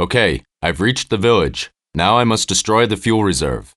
Okay, I've reached the village. Now I must destroy the fuel reserve.